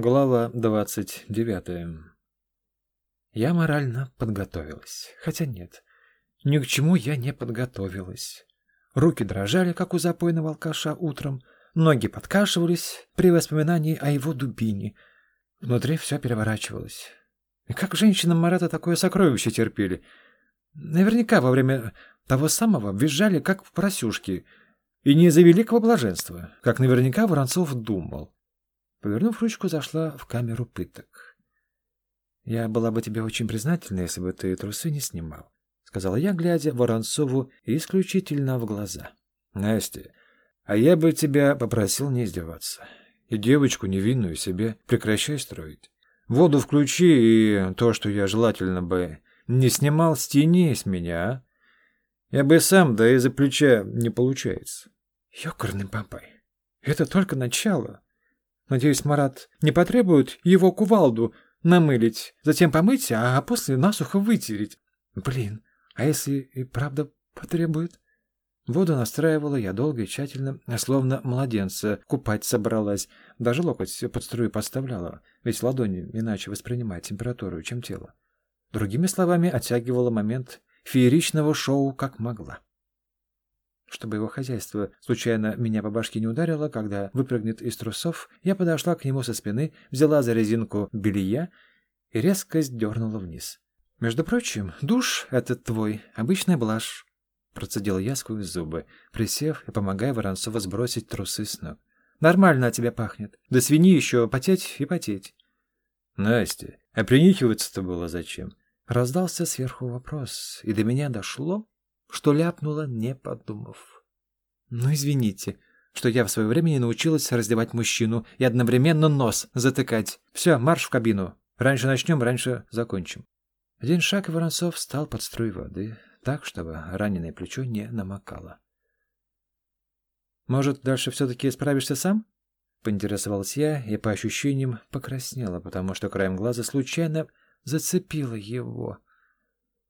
Глава двадцать девятая. Я морально подготовилась. Хотя нет, ни к чему я не подготовилась. Руки дрожали, как у запойного алкаша утром, ноги подкашивались при воспоминании о его дубине. Внутри все переворачивалось. И как женщинам Марата такое сокровище терпели? Наверняка во время того самого визжали, как в просюшки, и не из-за великого блаженства, как наверняка Воронцов думал. Повернув ручку, зашла в камеру пыток. «Я была бы тебе очень признательна, если бы ты трусы не снимал», — сказала я, глядя Воронцову исключительно в глаза. «Настя, а я бы тебя попросил не издеваться. И девочку невинную себе прекращай строить. Воду включи, и то, что я желательно бы не снимал, стени с меня, а? Я бы сам, да из-за плеча не получается». «Ёкарный бабай, это только начало», Надеюсь, Марат не потребует его кувалду намылить, затем помыть, а после насухо вытереть. Блин, а если и правда потребует? Воду настраивала я долго и тщательно, словно младенца купать собралась. Даже локоть под струю подставляла, ведь ладони иначе воспринимает температуру, чем тело. Другими словами, оттягивала момент фееричного шоу как могла чтобы его хозяйство случайно меня по башке не ударило, когда выпрыгнет из трусов, я подошла к нему со спины, взяла за резинку белья и резко сдернула вниз. «Между прочим, душ этот твой, обычная блажь», — процедил я сквозь зубы, присев и помогая Воронцову сбросить трусы с ног. «Нормально от тебя пахнет. До свиньи еще потеть и потеть». «Настя, а принюхиваться-то было зачем?» Раздался сверху вопрос, и до меня дошло, что ляпнула, не подумав. «Ну, извините, что я в свое время не научилась раздевать мужчину и одновременно нос затыкать. Все, марш в кабину. Раньше начнем, раньше закончим». Один шаг, и Воронцов встал под струй воды, так, чтобы раненое плечо не намокало. «Может, дальше все-таки справишься сам?» Поинтересовалась я и, по ощущениям, покраснела, потому что краем глаза случайно зацепила его.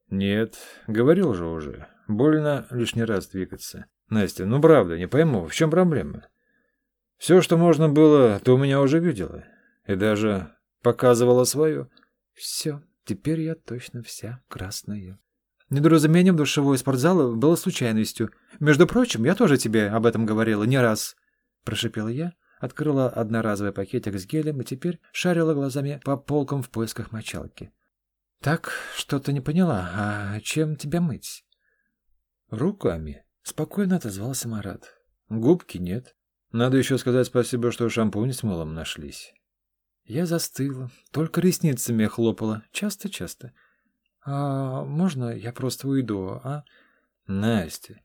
«Нет, говорил же уже. Больно лишний раз двигаться. Настя, ну правда, не пойму, в чем проблема? Все, что можно было, ты у меня уже видела. И даже показывала свое. Все, теперь я точно вся красная. Недоразумением душевой спортзала было случайностью. Между прочим, я тоже тебе об этом говорила не раз. Прошипела я, открыла одноразовый пакетик с гелем и теперь шарила глазами по полкам в поисках мочалки. Так, что-то не поняла. А чем тебя мыть? Руками. Спокойно отозвался Марат. Губки нет. Надо еще сказать спасибо, что шампунь с мылом нашлись. Я застыла, только ресницами хлопала, часто-часто. А можно я просто уйду, а? Настя.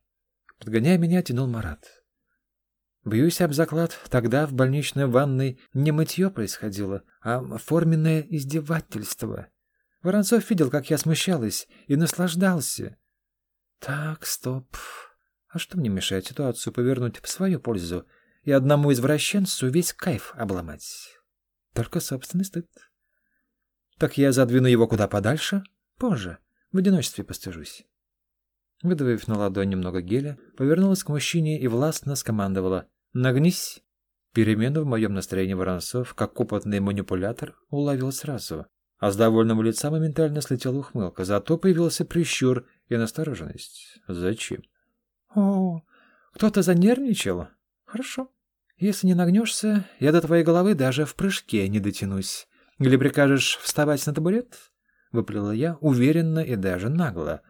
Подгоняя меня, тянул Марат. Бьюсь об заклад, тогда в больничной ванной не мытье происходило, а форменное издевательство. Воронцов видел, как я смущалась, и наслаждался. Так, стоп. А что мне мешает ситуацию повернуть в свою пользу и одному извращенцу весь кайф обломать? Только собственный стыд. Так я задвину его куда подальше, позже, в одиночестве постыжусь. Выдавив на ладонь немного геля, повернулась к мужчине и властно скомандовала «Нагнись!». Перемену в моем настроении Воронцов, как опытный манипулятор, уловил сразу а с довольного лица моментально слетела ухмылка. Зато появился прищур и настороженность. Зачем? О, кто-то занервничал? Хорошо. Если не нагнешься, я до твоей головы даже в прыжке не дотянусь. Или прикажешь вставать на табурет? Выплела я уверенно и даже нагло.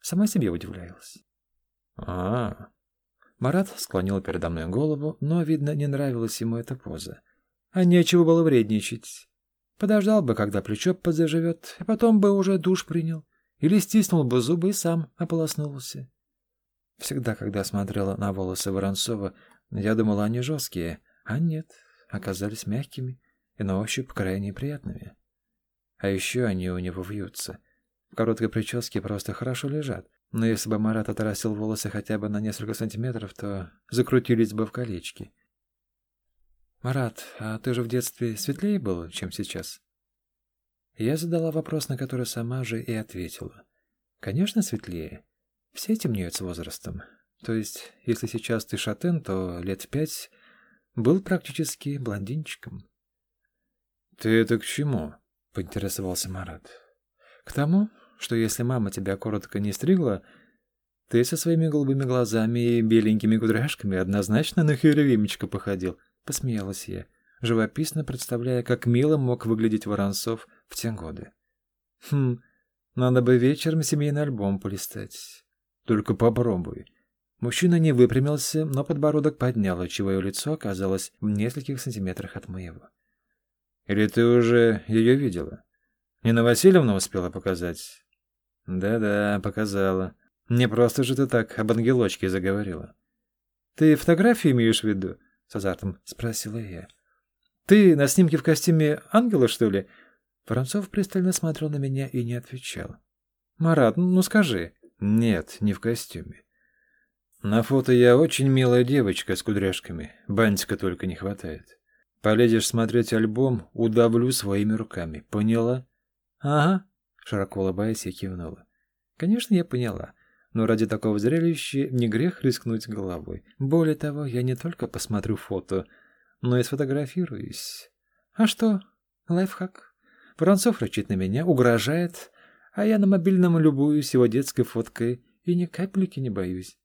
Сама себе удивлялась. А, -а, а Марат склонил передо мной голову, но, видно, не нравилась ему эта поза. А нечего было вредничать. Подождал бы, когда плечо подзаживет, и потом бы уже душ принял. Или стиснул бы зубы и сам ополоснулся. Всегда, когда смотрела на волосы Воронцова, я думала, они жесткие, а нет, оказались мягкими и на ощупь крайне приятными. А еще они у него вьются. В короткой прическе просто хорошо лежат, но если бы Марат отрастил волосы хотя бы на несколько сантиметров, то закрутились бы в колечки. «Марат, а ты же в детстве светлее был, чем сейчас?» Я задала вопрос, на который сама же и ответила. «Конечно, светлее. Все темнеют с возрастом. То есть, если сейчас ты шатен, то лет пять был практически блондинчиком». Ты это к чему? поинтересовался Марат. К тому, что если мама тебя коротко не стригла, ты со своими голубыми глазами и беленькими кудряшками однозначно на Херувимечка походил, посмеялась я, живописно представляя, как мило мог выглядеть Воронцов в те годы. Хм, надо бы вечером семейный альбом полистать. Только попробуй. Мужчина не выпрямился, но подбородок поднял, отчего его лицо оказалось в нескольких сантиметрах от моего. Или ты уже ее видела? Нина Васильевна успела показать? Да-да, показала. Не просто же ты так об ангелочке заговорила. Ты фотографии имеешь в виду? С азартом спросила я. Ты на снимке в костюме ангела, что ли? Воронцов пристально смотрел на меня и не отвечал. Марат, ну скажи. Нет, не в костюме. На фото я очень милая девочка с кудряшками. Бантика только не хватает. Полезешь смотреть альбом, удавлю своими руками. Поняла? Ага, широко улыбаясь, я кивнула. Конечно, я поняла. Но ради такого зрелища не грех рискнуть головой. Более того, я не только посмотрю фото, но и сфотографируюсь. А что? Лайфхак. Воронцов рычит на меня, угрожает, а я на мобильном любуюсь его детской фоткой и ни капельки не боюсь.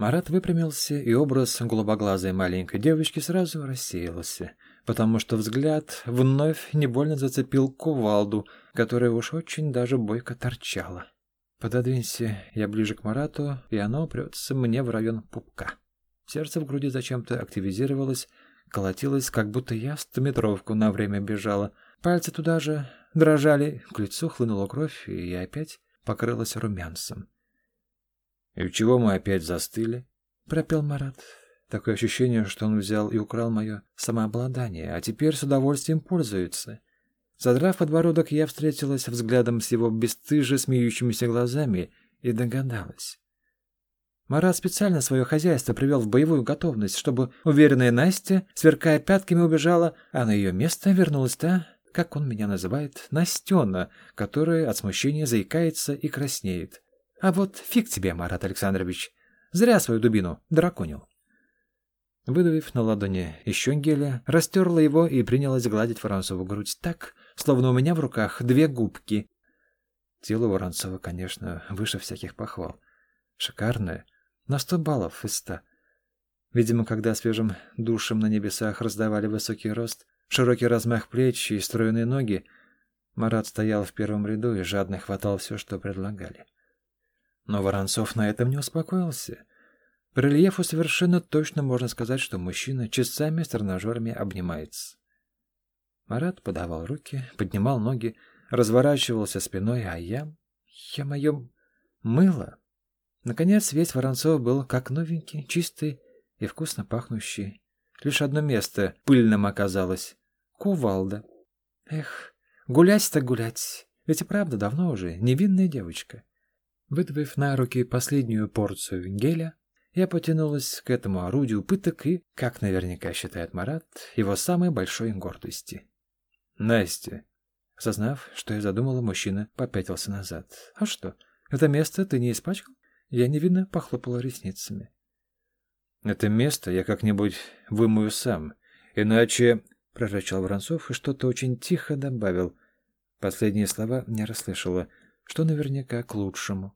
Марат выпрямился, и образ голубоглазой маленькой девочки сразу рассеялся, потому что взгляд вновь не больно зацепил кувалду, которая уж очень даже бойко торчала. «Пододвинься я ближе к Марату, и оно упрется мне в район пупка». Сердце в груди зачем-то активизировалось, колотилось, как будто я стометровку на время бежала. Пальцы туда же дрожали, к лицу хлынула кровь, и я опять покрылась румянцем. «И чего мы опять застыли?» — пропел Марат. Такое ощущение, что он взял и украл мое самообладание, а теперь с удовольствием пользуется. Задрав подбородок, я встретилась взглядом с его бесстыже смеющимися глазами и догадалась. Марат специально свое хозяйство привел в боевую готовность, чтобы уверенная Настя, сверкая пятками, убежала, а на ее место вернулась та, как он меня называет, Настена, которая от смущения заикается и краснеет. А вот фиг тебе, Марат Александрович. Зря свою дубину драконил. Выдавив на ладони еще геля, растерла его и принялась гладить Воронцову грудь так, словно у меня в руках две губки. Тело Воронцова, конечно, выше всяких похвал. Шикарное, на сто баллов из ста. Видимо, когда свежим душем на небесах раздавали высокий рост, широкий размах плеч и стройные ноги, Марат стоял в первом ряду и жадно хватал все, что предлагали. Но Воронцов на этом не успокоился. По рельефу совершенно точно можно сказать, что мужчина часами с тренажерами обнимается. Марат подавал руки, поднимал ноги, разворачивался спиной, а я... Я мое мыло. Наконец, весь Воронцов был как новенький, чистый и вкусно пахнущий. Лишь одно место пыльным оказалось — кувалда. Эх, гулять так гулять, ведь и правда давно уже невинная девочка. Выдавив на руки последнюю порцию геля, я потянулась к этому орудию пыток и, как наверняка считает Марат, его самой большой гордости. «Настя!» Осознав, что я задумала, мужчина попятился назад. «А что, это место ты не испачкал?» Я невинно похлопала ресницами. «Это место я как-нибудь вымою сам, иначе...» — прорычал Воронцов и что-то очень тихо добавил. Последние слова не расслышала, что наверняка к лучшему.